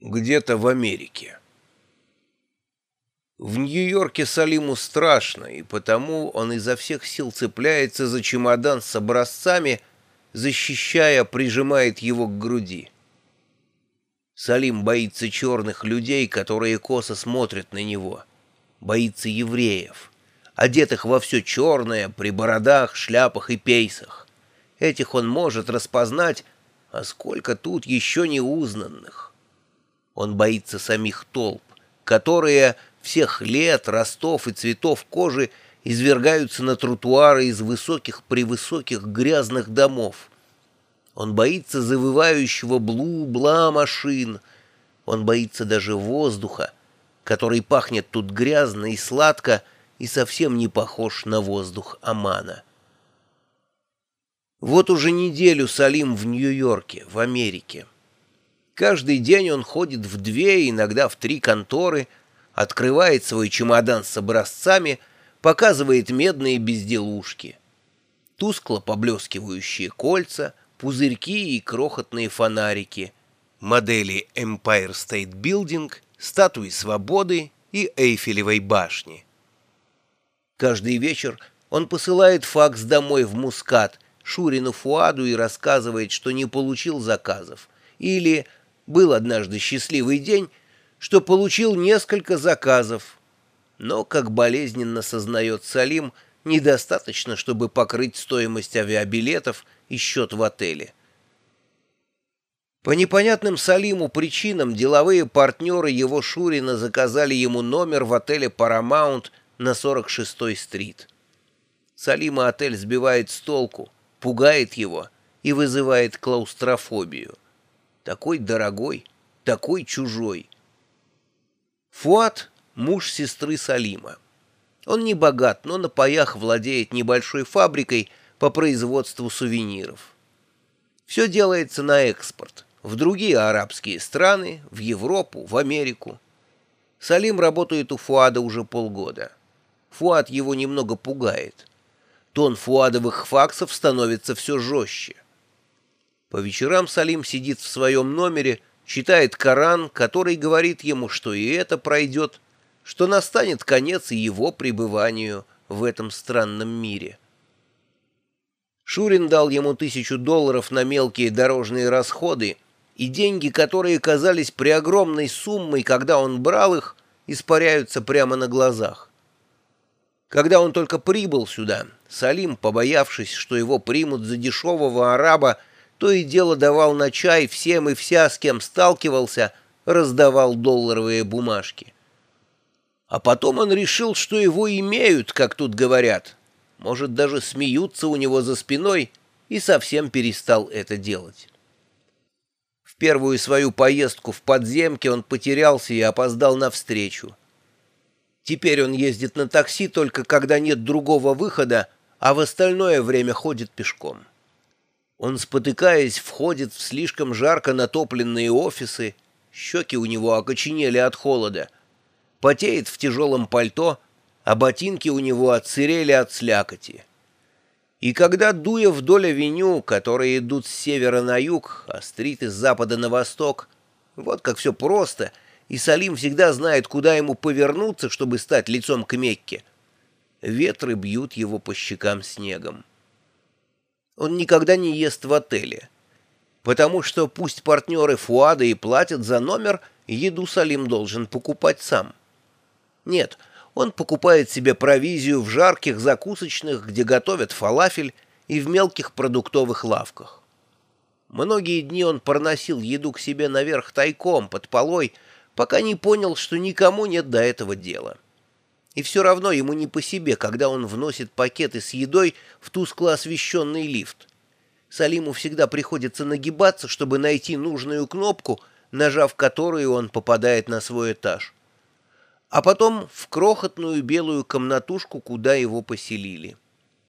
где-то в Америке. В Нью-Йорке Салиму страшно, и потому он изо всех сил цепляется за чемодан с образцами, защищая, прижимает его к груди. Салим боится черных людей, которые косо смотрят на него. Боится евреев, одетых во все черное, при бородах, шляпах и пейсах. Этих он может распознать, а сколько тут еще неузнанных. Он боится самих толп, которые всех лет, ростов и цветов кожи извергаются на тротуары из высоких-превысоких грязных домов. Он боится завывающего блу-бла машин. Он боится даже воздуха, который пахнет тут грязно и сладко и совсем не похож на воздух Амана. Вот уже неделю Салим в Нью-Йорке, в Америке. Каждый день он ходит в две, иногда в три конторы, открывает свой чемодан с образцами, показывает медные безделушки. Тускло поблескивающие кольца, пузырьки и крохотные фонарики, модели Empire State Building, статуи свободы и Эйфелевой башни. Каждый вечер он посылает факс домой в Мускат, Шурину Фуаду и рассказывает, что не получил заказов, или был однажды счастливый день, что получил несколько заказов, но, как болезненно сознает Салим, недостаточно, чтобы покрыть стоимость авиабилетов и счет в отеле. По непонятным Салиму причинам деловые партнеры его Шурина заказали ему номер в отеле «Парамаунт» на 46-й стрит. Салима отель сбивает с толку, пугает его и вызывает клаустрофобию такой дорогой, такой чужой. Фуат — муж сестры Салима. Он не богат, но на паях владеет небольшой фабрикой по производству сувениров. Все делается на экспорт, в другие арабские страны, в Европу, в Америку. Салим работает у Фуада уже полгода. Фуад его немного пугает. Тон фуадовых факсов становится все жестче. По вечерам Салим сидит в своем номере, читает Коран, который говорит ему, что и это пройдет, что настанет конец его пребыванию в этом странном мире. Шурин дал ему тысячу долларов на мелкие дорожные расходы, и деньги, которые казались преогромной суммой, когда он брал их, испаряются прямо на глазах. Когда он только прибыл сюда, Салим, побоявшись, что его примут за дешевого араба, то и дело давал на чай всем и вся, с кем сталкивался, раздавал долларовые бумажки. А потом он решил, что его имеют, как тут говорят. Может, даже смеются у него за спиной, и совсем перестал это делать. В первую свою поездку в подземке он потерялся и опоздал навстречу. Теперь он ездит на такси только когда нет другого выхода, а в остальное время ходит пешком. Он, спотыкаясь, входит в слишком жарко натопленные офисы, щеки у него окоченели от холода, потеет в тяжелом пальто, а ботинки у него отсырели от слякоти. И когда, дуя вдоль авеню, которые идут с севера на юг, а стриты с запада на восток, вот как все просто, и Салим всегда знает, куда ему повернуться, чтобы стать лицом к Мекке, ветры бьют его по щекам снегом. Он никогда не ест в отеле. Потому что пусть партнеры Фуада и платят за номер, еду Салим должен покупать сам. Нет, он покупает себе провизию в жарких закусочных, где готовят фалафель, и в мелких продуктовых лавках. Многие дни он проносил еду к себе наверх тайком, под полой, пока не понял, что никому нет до этого дела. И все равно ему не по себе, когда он вносит пакеты с едой в тускло освещенный лифт. Салиму всегда приходится нагибаться, чтобы найти нужную кнопку, нажав которую он попадает на свой этаж. А потом в крохотную белую комнатушку, куда его поселили.